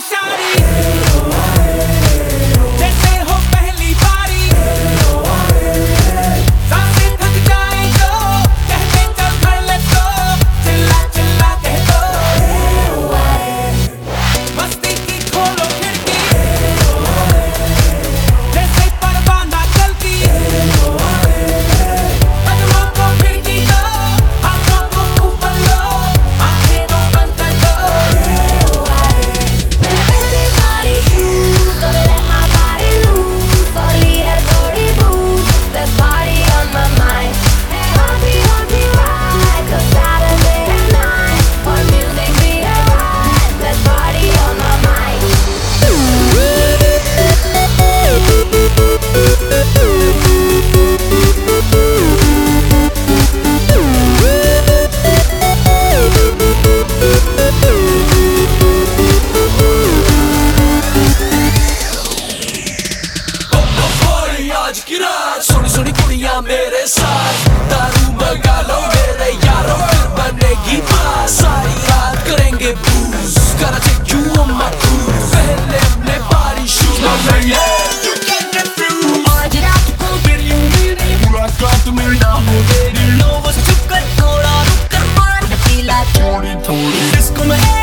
shawty. Tony, Tony. Es come è.